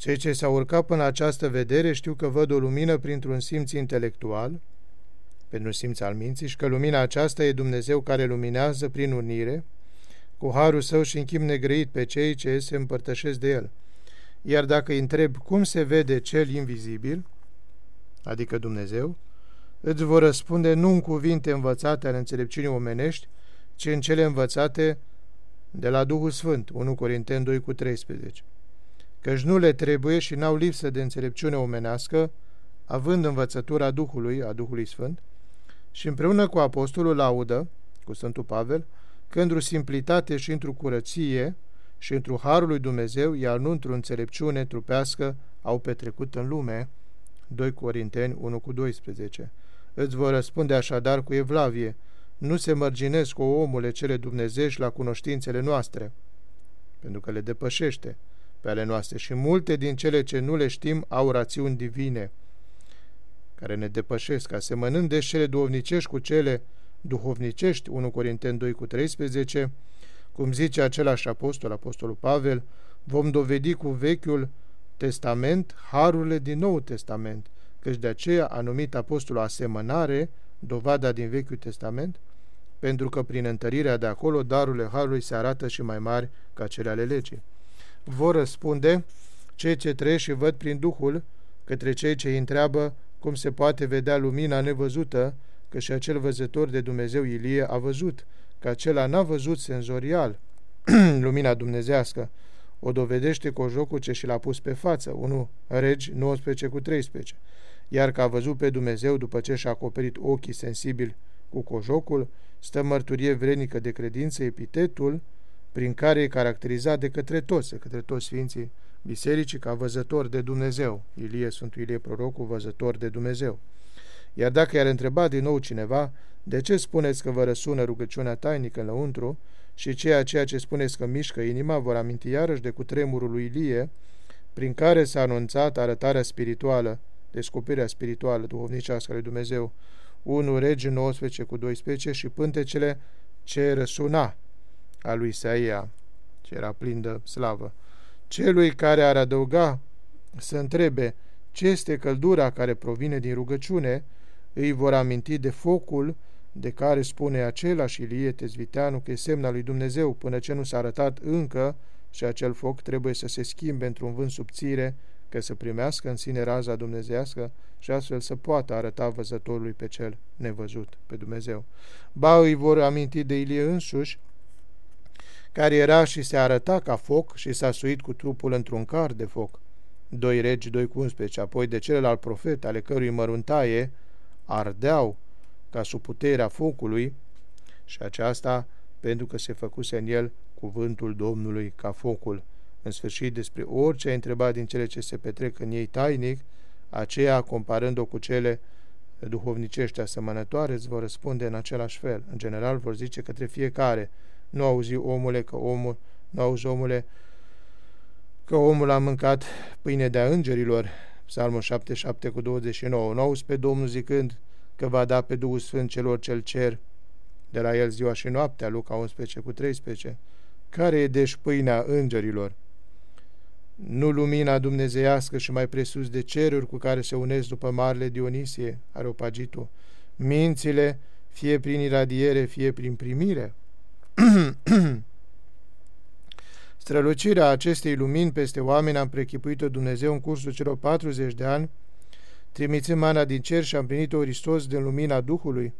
Cei ce s-au urcat până la această vedere știu că văd o lumină printr-un simț intelectual, pentru simț al minții, și că lumina aceasta e Dumnezeu care luminează prin unire, cu harul său și închim negrăit pe cei ce se împărtășesc de el. Iar dacă îi întreb cum se vede cel invizibil, adică Dumnezeu, îți vor răspunde nu în cuvinte învățate ale înțelepciunii omenești, ci în cele învățate de la Duhul Sfânt, 1 Corinteni 2 cu 13. Căci nu le trebuie și n-au lipsă de înțelepciune omenească, având învățătura Duhului, a Duhului Sfânt, și împreună cu Apostolul laudă, cu Sfântul Pavel, că într-o simplitate și într-o curăție și într-o harul lui Dumnezeu, iar nu într-o înțelepciune trupească, au petrecut în lume, 2 Corinteni 1 cu 12. Îți vor răspunde așadar cu evlavie, nu se mărginesc cu omule cele dumnezești la cunoștințele noastre, pentru că le depășește pe ale noastre și multe din cele ce nu le știm au rațiuni divine, care ne depășesc, asemănând de cele duhovnicești cu cele duhovnicești, 1 Corinteni 2 cu 13, cum zice același apostol, apostolul Pavel, vom dovedi cu Vechiul Testament harurile din Nou Testament, căci de aceea a numit apostolul asemănare dovada din Vechiul Testament, pentru că prin întărirea de acolo darurile harului se arată și mai mari ca cele ale legii. Vor răspunde cei ce trăiesc și văd prin Duhul către cei ce îi întreabă cum se poate vedea lumina nevăzută, că și acel văzător de Dumnezeu Ilie a văzut, că acela n-a văzut senzorial lumina dumnezească, o dovedește cu jocul ce și l-a pus pe față, 1 Regi 19 cu 13, iar că a văzut pe Dumnezeu după ce și-a acoperit ochii sensibili cu cojocul, stă mărturie vrenică de credință epitetul prin care e caracterizat de către toți, de către toți Sfinții Bisericii ca văzător de Dumnezeu. Ilie, Sfântul Ilie Prorocul, văzător de Dumnezeu. Iar dacă i-ar întreba din nou cineva, de ce spuneți că vă răsună rugăciunea tainică înăuntru și ceea ceea ce spuneți că mișcă inima, vor aminti iarăși de cutremurul lui Ilie, prin care s-a anunțat arătarea spirituală, descoperirea spirituală, duhovnicească lui Dumnezeu, 1 Regi 19 cu 12 și pântecele ce răsuna a lui Isaia, ce era plin de slavă. Celui care ar adăuga să întrebe ce este căldura care provine din rugăciune, îi vor aminti de focul de care spune același Ilie Tezviteanu că e semna lui Dumnezeu până ce nu s-a arătat încă și acel foc trebuie să se schimbe într-un vânt subțire că să primească în sine raza dumnezească și astfel să poată arăta văzătorului pe cel nevăzut, pe Dumnezeu. Ba îi vor aminti de Ilie însuși, care era și se arăta ca foc și s-a suit cu trupul într-un car de foc. 2 regi 2 cu 11, apoi de celălalt profet, ale cărui măruntaie ardeau ca sub puterea focului și aceasta pentru că se făcuse în el cuvântul Domnului ca focul. În sfârșit, despre orice a întrebat din cele ce se petrec în ei tainic, aceea, comparând-o cu cele duhovnicești asemănătoare, îți vor răspunde în același fel. În general, vor zice către fiecare, nu auzi omule că omul, nu auzi omule că omul a mâncat pâine de-a îngerilor, Psalmul 77 cu 29, nu auzi pe Domnul zicând că va da pe Duhul Sfânt celor cel cer. De la el ziua și noaptea, Luca 11 cu 13, care e deci pâinea îngerilor? Nu lumina dumnezeiască și mai presus de ceruri cu care se unesc după marele Dionisie, Areopagitul, mințile, fie prin iradiere, fie prin primire. Strălucirea acestei lumini peste oameni am prechipuit-o Dumnezeu în cursul celor 40 de ani, trimițând mana din cer și am primit-o Hristos din lumina Duhului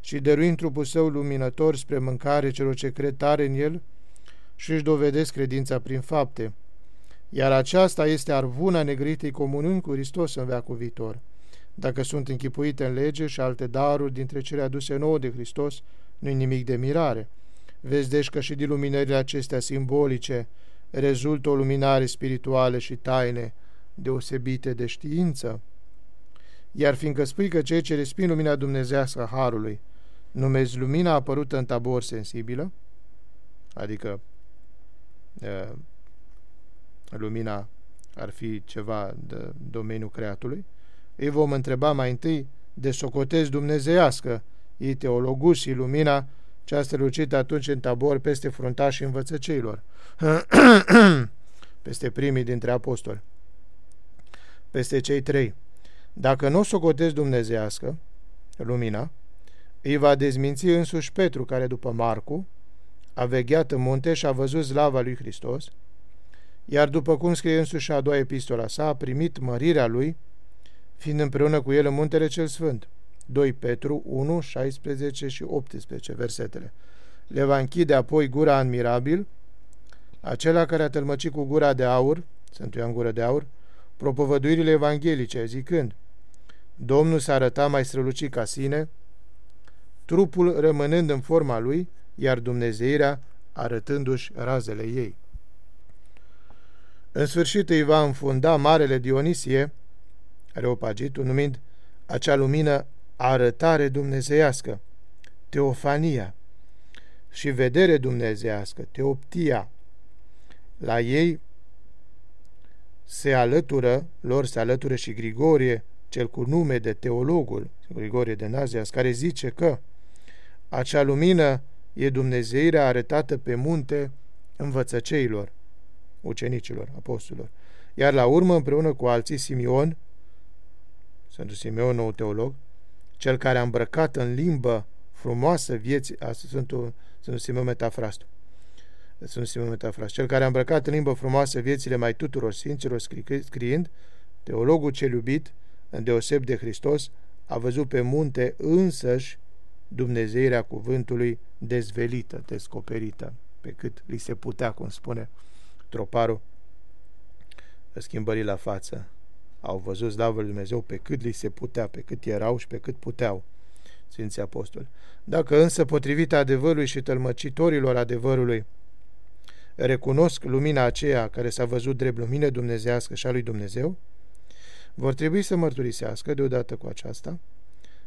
și dăruind trupul său luminător spre mâncare celor ce cred tare în el și își dovedesc credința prin fapte. Iar aceasta este arvuna negritei comununi cu Hristos în veacul viitor. Dacă sunt închipuite în lege și alte daruri dintre cele aduse nouă de Hristos, nu-i nimic de mirare. Vezi deci că și din luminările acestea simbolice rezultă o luminare spirituală și taine deosebite de știință. Iar fiindcă spui că cei ce resping lumina dumnezească a Harului numezi lumina apărută în tabor sensibilă, adică e, lumina ar fi ceva de domeniul creatului, îi vom întreba mai întâi de socotezi dumnezeiască, ei teologus și lumina ce a strălucit atunci în tabor peste fruntașii învățăceilor, peste primii dintre apostoli. peste cei trei. Dacă nu o socotezi dumnezească, lumina, îi va dezminți însuși Petru, care după Marcu a vegheat în munte și a văzut slava lui Hristos, iar după cum scrie însuși a doua epistola sa, a primit mărirea lui, fiind împreună cu el în muntele cel sfânt. 2 Petru 1, 16 și 18 versetele. Le va închide apoi gura admirabil, acela care a tălmăcit cu gura de aur, Sfântul în gură de aur, propovăduirile evanghelice, zicând, Domnul s-a arătat mai strălucit ca sine, trupul rămânând în forma lui, iar Dumnezeirea arătându-și razele ei. În sfârșit îi va înfunda Marele Dionisie, Areopagitul, numind acea lumină arătare dumnezeiască, teofania, și vedere dumnezească, teoptia. La ei se alătură, lor se alătură și Grigorie, cel cu nume de teologul, Grigorie de Nazias, care zice că acea lumină e Dumnezeirea arătată pe munte învățăceilor, ucenicilor, apostolilor. Iar la urmă, împreună cu alții, Simion, Sfântul Simeon, nou teolog, cel care a îmbrăcat în limbă frumoasă vieții, a Sfântul, Sfântul Simeon Metafrastu, Sfântul Simeon Metafrastu, cel care a îmbrăcat în limbă frumoasă viețile mai tuturor sfinților, scriind, teologul cel iubit, îndeoseb de Hristos, a văzut pe munte însăși Dumnezeirea cuvântului dezvelită, descoperită, pe cât li se putea, cum spune troparul, schimbării la față. Au văzut slavă lui Dumnezeu pe cât li se putea, pe cât erau și pe cât puteau Sfinții Apostoli. Dacă însă, potrivit adevărului și tălmăcitorilor adevărului, recunosc lumina aceea care s-a văzut drept lumină dumnezească și a lui Dumnezeu, vor trebui să mărturisească deodată cu aceasta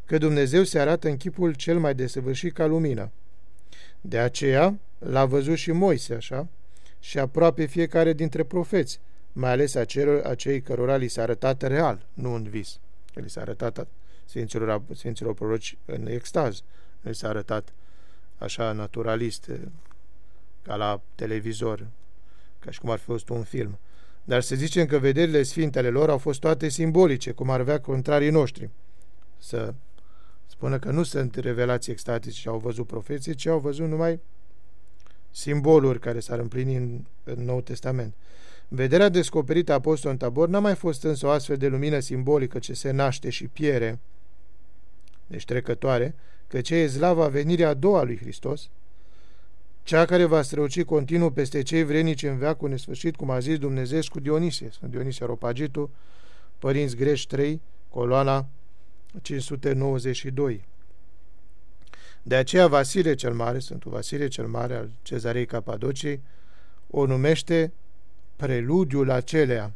că Dumnezeu se arată în chipul cel mai desăvârșit ca lumină. De aceea l-a văzut și Moise așa și aproape fiecare dintre profeți, mai ales acelor, acei cărora li s-a arătat real, nu în vis. Că li s-a arătat Sfinților, Sfinților proroci în extaz, nu li s-a arătat așa naturalist, ca la televizor, ca și cum ar fi fost un film. Dar să zicem că vederile sfintele lor au fost toate simbolice, cum ar avea contrarii noștri. Să spună că nu sunt revelații extatice și au văzut profeții, ci au văzut numai simboluri care s-ar împlini în, în Nou Testament. Vederea descoperită a apostolului în tabor n-a mai fost însă o astfel de lumină simbolică ce se naște și piere, deci trecătoare, că ce e slava venirea a doua lui Hristos, cea care va străuci continuu peste cei vrenici în veacul nesfârșit, cum a zis Dumnezeu cu Dionisie, Sunt Dionisie Ropagitu, Părinți Greși 3, coloana 592. De aceea Vasile cel Mare, Sfântul Vasile cel Mare al cezarei Capadociei, o numește preludiul acelea,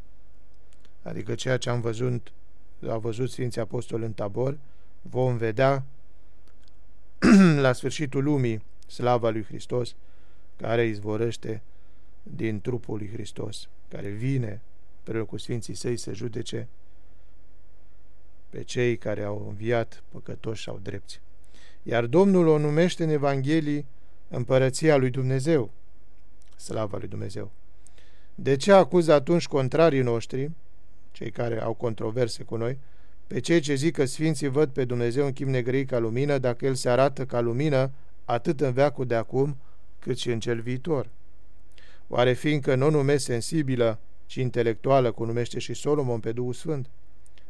adică ceea ce am văzut, au văzut Sfinții Apostoli în tabor, vom vedea la sfârșitul lumii slava lui Hristos, care izvorăște din trupul lui Hristos, care vine împreună cu Sfinții Săi să judece pe cei care au înviat păcătoși sau drepți. Iar Domnul o numește în Evanghelii împărăția lui Dumnezeu, slava lui Dumnezeu. De ce acuză atunci contrarii noștri, cei care au controverse cu noi, pe cei ce zic că Sfinții văd pe Dumnezeu în chip negrei ca lumină, dacă El se arată ca lumină atât în veacul de acum, cât și în cel viitor? Oare fiindcă nu numesc sensibilă, ci intelectuală, cum numește și Solomon pe Duhul Sfânt?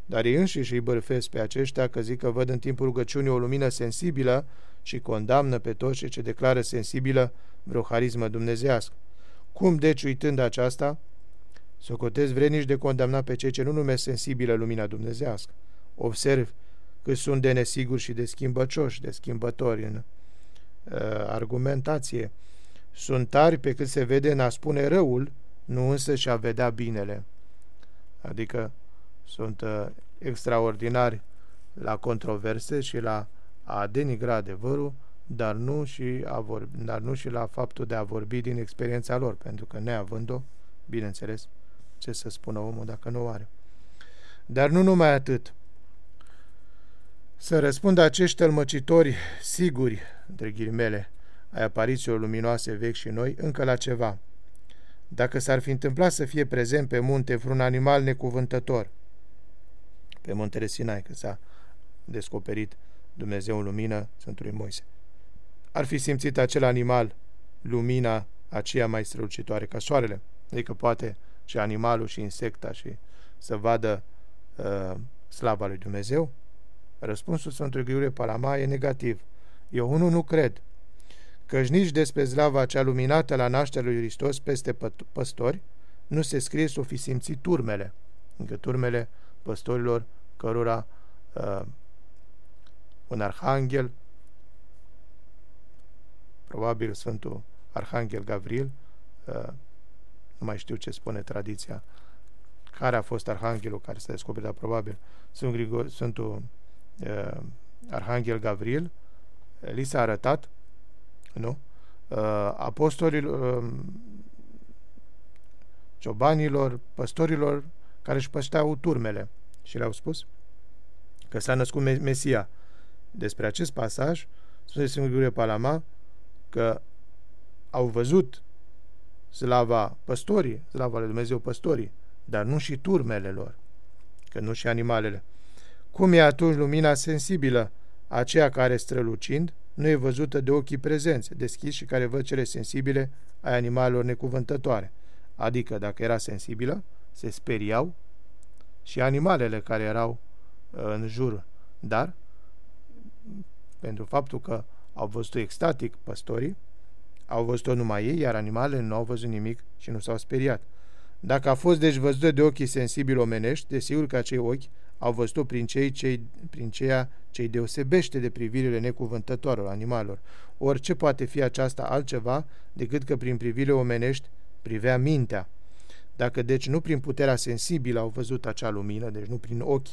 Dar ei înșiși îi bărfesc pe aceștia că zic că văd în timpul rugăciunii o lumină sensibilă și condamnă pe toți ce declară sensibilă vreo harismă dumnezească. Cum deci, uitând aceasta, socotez vrenici de condamna pe cei ce nu numesc sensibilă lumina dumnezească? Observ că sunt de nesiguri și de schimbăcioși, de schimbători în uh, argumentație. Sunt tari pe cât se vede în a spune răul, nu însă și a vedea binele. Adică sunt uh, extraordinari la controverse și la a denigra adevărul, dar nu, și a vorbi, dar nu și la faptul de a vorbi din experiența lor, pentru că neavând-o, bineînțeles, ce să spună omul dacă nu o are. Dar nu numai atât. Să răspundă acești tălmăcitori siguri, între ghilimele, ai aparițiilor luminoase vechi și noi, încă la ceva. Dacă s-ar fi întâmplat să fie prezent pe munte vreun animal necuvântător, pe muntele Sinai, că s-a descoperit Dumnezeu în lumină Sfântului Moise. Ar fi simțit acel animal lumina aceea mai strălucitoare ca soarele. Adică poate și animalul și insecta și să vadă uh, slava lui Dumnezeu? Răspunsul Sfântului Gheorghe Palama e negativ. Eu unul nu cred, căci nici despre slava cea luminată la nașterea lui Hristos peste păstori nu se scrie să o fi simțit turmele, încă turmele păstorilor cărora uh, un arhanghel, probabil Sfântul Arhanghel Gavril, uh, nu mai știu ce spune tradiția, care a fost arhanghelul care s-a descoperit, dar probabil Sfânt Grigor, Sfântul uh, Arhanghel Gavril, li s-a arătat, nu? Uh, apostolilor, uh, ciobanilor, păstorilor care își pășteau turmele și le-au spus că s-a născut Mesia. Despre acest pasaj spune Sfântul Grigore Palama că au văzut slava păstorii, slava lui Dumnezeu păstorii, dar nu și turmele lor, că nu și animalele. Cum e atunci lumina sensibilă, aceea care strălucind, nu e văzută de ochii prezenți, deschiși și care văd cele sensibile ai animalelor necuvântătoare. Adică, dacă era sensibilă, se speriau și animalele care erau uh, în jur. Dar, pentru faptul că au văzut extatic păstorii, au văzut-o numai ei, iar animalele nu au văzut nimic și nu s-au speriat. Dacă a fost deci văzută de ochii sensibili omenești, desigur că acei ochi au văzut-o prin, cei, cei, prin ceea ce îi deosebește de privirile necuvântătoare animalelor. Orice poate fi aceasta altceva decât că prin privirile omenești privea mintea. Dacă deci nu prin puterea sensibilă au văzut acea lumină, deci nu prin ochi,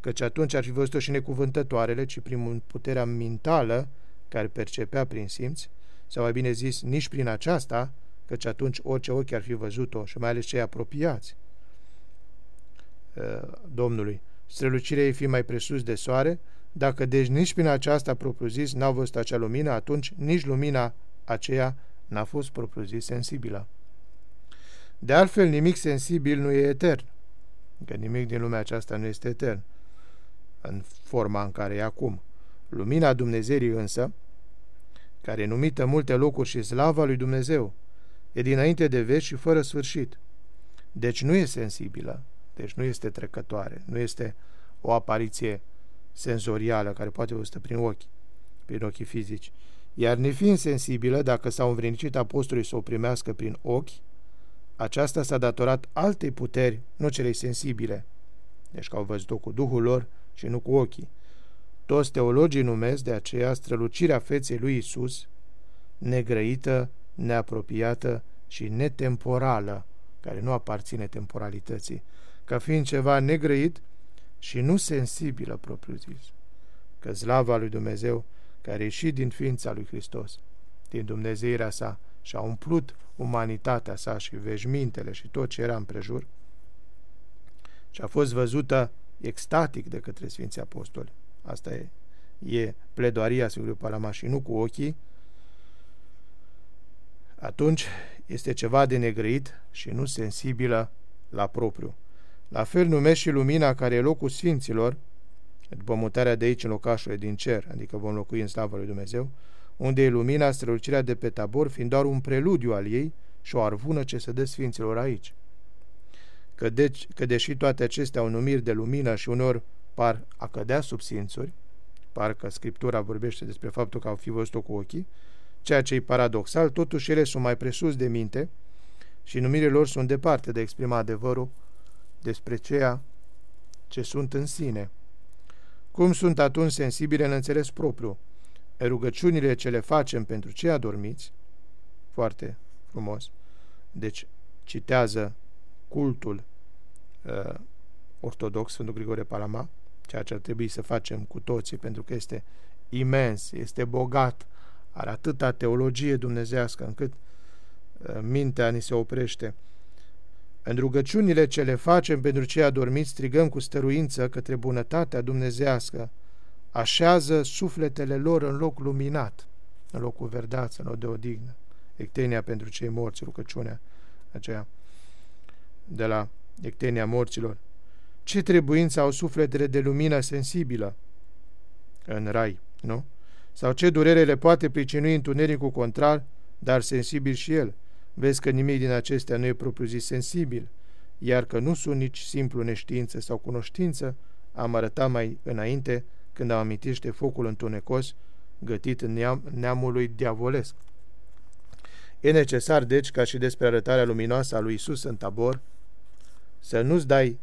căci atunci ar fi văzut-o și necuvântătoarele, ci prin puterea mentală care percepea prin simți, sau mai bine zis, nici prin aceasta, căci atunci orice ochi ar fi văzut-o și mai ales cei apropiați uh, Domnului. Strălucirea ei fi mai presus de soare, dacă deci nici prin aceasta propriu-zis n-au văzut acea lumină, atunci nici lumina aceea n-a fost propriu-zis sensibilă. De altfel, nimic sensibil nu e etern, că nimic din lumea aceasta nu este etern, în forma în care e acum. Lumina Dumnezeirii însă, care e numită multe locuri și slava lui Dumnezeu, e dinainte de veci și fără sfârșit. Deci nu e sensibilă, deci nu este trecătoare, nu este o apariție senzorială care poate văzută prin ochi, prin ochii fizici. Iar nefiind sensibilă, dacă s-au învrednicit apostolii să o primească prin ochi, aceasta s-a datorat altei puteri, nu celei sensibile, deci că au văzut-o cu Duhul lor și nu cu ochii. Toți teologii numesc de aceea strălucirea feței lui Isus, negrăită, neapropiată și netemporală, care nu aparține temporalității, ca fiind ceva negrăit și nu sensibilă propriu-zis, că slava lui Dumnezeu, care ieșit din ființa lui Hristos, din Dumnezeirea sa și a umplut umanitatea sa și veșmintele și tot ce era împrejur, și a fost văzută extatic de către Sfinții Apostoli. Asta e, e pledoaria Sfântului Palama și nu cu ochii, atunci este ceva de negrăit și nu sensibilă la propriu. La fel numesc și lumina care e locul sfinților, după mutarea de aici în locașurile din cer, adică vom locui în slavă lui Dumnezeu, unde e lumina, strălucirea de pe tabor, fiind doar un preludiu al ei și o arvună ce se dă sfinților aici. Că, deci, că deși toate acestea au numiri de lumină și uneori par a cădea sub simțuri, parcă Scriptura vorbește despre faptul că au fi văzut-o cu ochii, ceea ce e paradoxal, totuși ele sunt mai presus de minte și numirile lor sunt departe de exprima adevărul despre ceea ce sunt în sine. Cum sunt atunci sensibile în înțeles propriu? Rugăciunile ce le facem pentru cei adormiți, foarte frumos, deci citează cultul uh, ortodox, Sfântul Grigore Palama, ceea ce ar trebui să facem cu toții, pentru că este imens, este bogat, are atâta teologie dumnezească încât uh, mintea ni se oprește. În rugăciunile ce le facem pentru cei adormiți, strigăm cu stăruință către bunătatea dumnezească, așează sufletele lor în loc luminat, în loc cu verdață, în loc de odihnă. Ectenia pentru cei morți, rugăciunea aceea de la Ectenia morților. Ce trebuință au sufletele de lumină sensibilă în rai, nu? Sau ce durere le poate pricinui întunericul contrar, dar sensibil și el? Vezi că nimic din acestea nu e propriu-zis sensibil, iar că nu sunt nici simplu neștiință sau cunoștință, am arătat mai înainte când am amintit focul întunecos gătit în neam, neamului diavolesc. E necesar, deci, ca și despre arătarea luminoasă a lui Isus în tabor, să nu-ți dai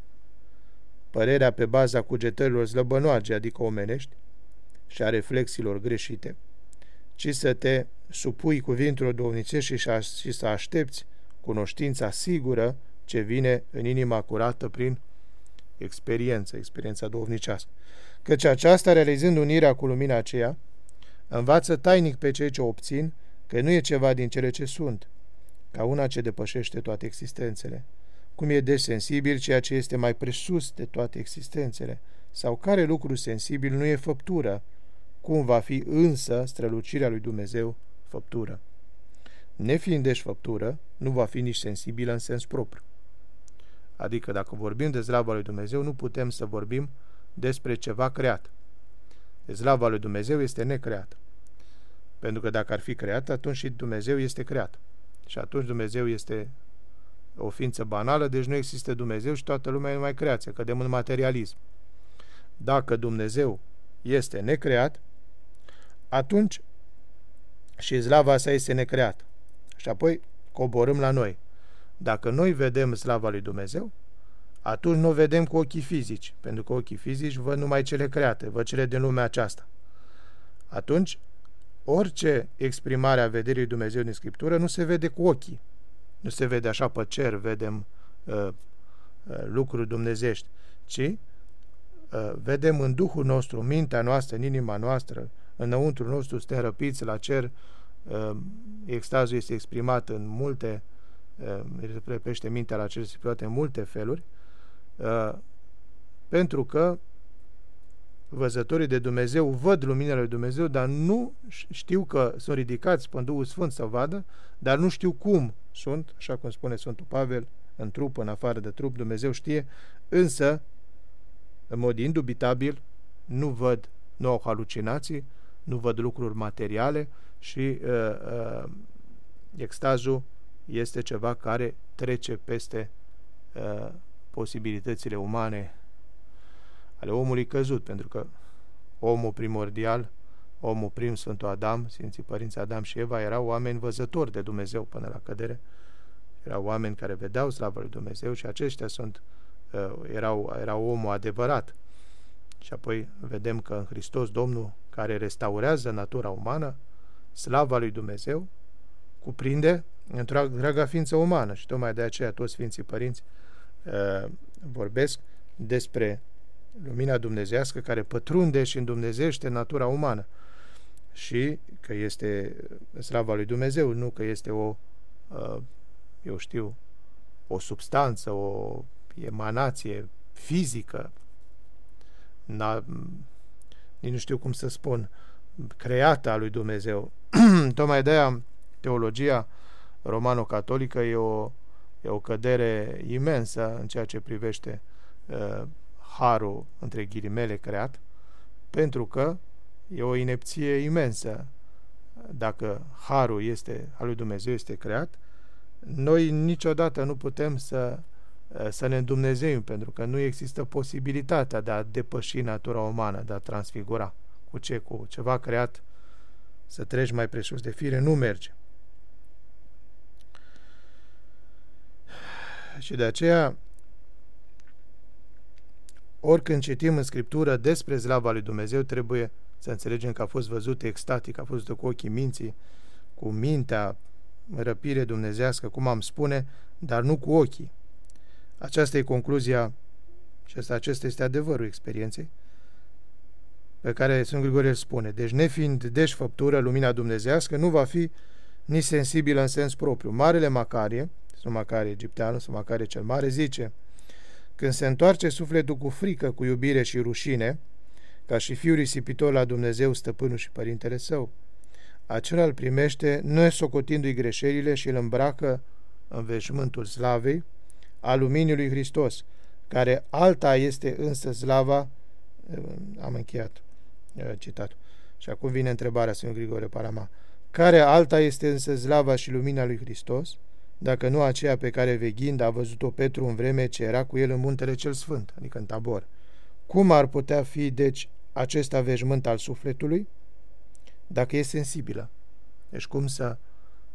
părerea pe baza cugetărilor slăbănoage, adică omenești, și a reflexiilor greșite, ci să te supui cuvintelor domnicești și, și să aștepți cunoștința sigură ce vine în inima curată prin experiență, experiența duhovnicească. Căci aceasta, realizând unirea cu lumina aceea, învață tainic pe cei ce obțin că nu e ceva din cele ce sunt, ca una ce depășește toate existențele. Cum e de sensibil ceea ce este mai presus de toate existențele, sau care lucru sensibil nu e făptură, cum va fi însă strălucirea lui Dumnezeu făptură. Nefiind deci făptură, nu va fi nici sensibilă în sens propriu. Adică dacă vorbim de slava lui Dumnezeu, nu putem să vorbim despre ceva creat. De slava lui Dumnezeu este necreată. Pentru că dacă ar fi creat, atunci și Dumnezeu este creat. Și atunci Dumnezeu este o ființă banală, deci nu există Dumnezeu și toată lumea e numai creație, cădem în materialism. Dacă Dumnezeu este necreat, atunci și slava sa este necreată. Și apoi coborâm la noi. Dacă noi vedem slava lui Dumnezeu, atunci nu o vedem cu ochii fizici, pentru că ochii fizici văd numai cele create, văd cele din lumea aceasta. Atunci, orice exprimare a vederii lui Dumnezeu din Scriptură nu se vede cu ochii. Nu se vede așa pe cer, vedem uh, uh, lucruri dumnezești, ci uh, vedem în Duhul nostru, mintea noastră, în inima noastră, înăuntru nostru suntem răpiți la cer, uh, extazul este exprimat în multe, uh, repește mintea la cer, exprimat în multe feluri, uh, pentru că văzătorii de Dumnezeu văd lumina lui Dumnezeu, dar nu știu că sunt ridicați pe Duhul Sfânt să vadă, dar nu știu cum sunt, așa cum spune Sfântul Pavel, în trup, în afară de trup, Dumnezeu știe, însă, în mod indubitabil, nu văd, nu au halucinații, nu văd lucruri materiale și uh, uh, extazul este ceva care trece peste uh, posibilitățile umane ale omului căzut, pentru că omul primordial, omul prim, Sfântul Adam, Sfinții Părinți Adam și Eva, erau oameni văzători de Dumnezeu până la cădere, erau oameni care vedeau slavă lui Dumnezeu și aceștia sunt, uh, erau, erau omul adevărat. Și apoi vedem că în Hristos Domnul, care restaurează natura umană, slava lui Dumnezeu, cuprinde întreaga ființă umană. Și tocmai de aceea toți Sfinții Părinți uh, vorbesc despre lumina dumnezească care pătrunde și îndumnezește natura umană și că este slava lui Dumnezeu, nu că este o, uh, eu știu, o substanță, o emanație fizică, nici nu știu cum să spun, creată a lui Dumnezeu. Tocmai de aia teologia romano-catolică e o, e o cădere imensă în ceea ce privește uh, harul, între ghilimele, creat, pentru că e o inepție imensă. Dacă harul este, al lui Dumnezeu este creat, noi niciodată nu putem să, să ne îndumnezeim, pentru că nu există posibilitatea de a depăși natura umană, de a transfigura. Cu ce? Cu ceva creat să treci mai presus de fire, nu merge. Și de aceea Oricând citim în Scriptură despre slava lui Dumnezeu, trebuie să înțelegem că a fost văzută extatic, a fost văzută cu ochii minții, cu mintea, răpire dumnezească, cum am spune, dar nu cu ochii. Aceasta e concluzia și asta, acesta este adevărul experienței pe care Sfânt Grigorie îl spune. Deci, nefiind deci făptură, lumina dumnezească, nu va fi nici sensibilă în sens propriu. Marele Macarie, sunt Macarie egipteanul, sunt Macarie cel Mare, zice – când se întoarce sufletul cu frică, cu iubire și rușine, ca și fiul risipitor la Dumnezeu, stăpânul și părintele său, acela îl primește nesocotindu-i greșelile și îl îmbracă în veșmântul slavei, al luminiului Hristos, care alta este însă slava, am încheiat citatul. Și acum vine întrebarea Sfântului Grigore Parama. Care alta este însă slava și lumina lui Hristos, dacă nu aceea pe care veghind a văzut-o Petru în vreme ce era cu el în muntele cel sfânt, adică în tabor? Cum ar putea fi, deci, acesta veșmânt al sufletului, dacă e sensibilă? Deci cum să,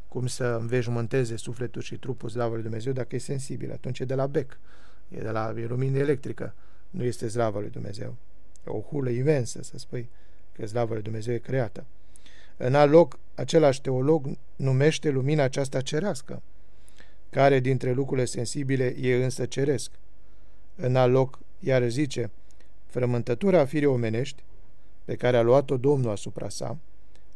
cum să înveșmânteze sufletul și trupul slavă lui Dumnezeu dacă e sensibil? Atunci e de la bec, e de la e lumină electrică, nu este slava lui Dumnezeu. E o hulă imensă să spui că slava lui Dumnezeu e creată. În alt loc, același teolog numește lumina aceasta cerească, care dintre lucrurile sensibile e însă ceresc. În alt loc, iar zice, frământătura firii omenești, pe care a luat-o Domnul asupra sa,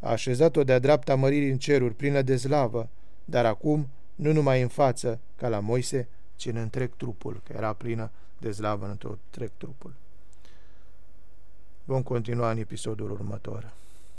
a așezat-o de-a dreapta măririi în ceruri, plină de slavă, dar acum, nu numai în față, ca la Moise, ci în întreg trupul, că era plină de slavă în întreg trupul. Vom continua în episodul următor.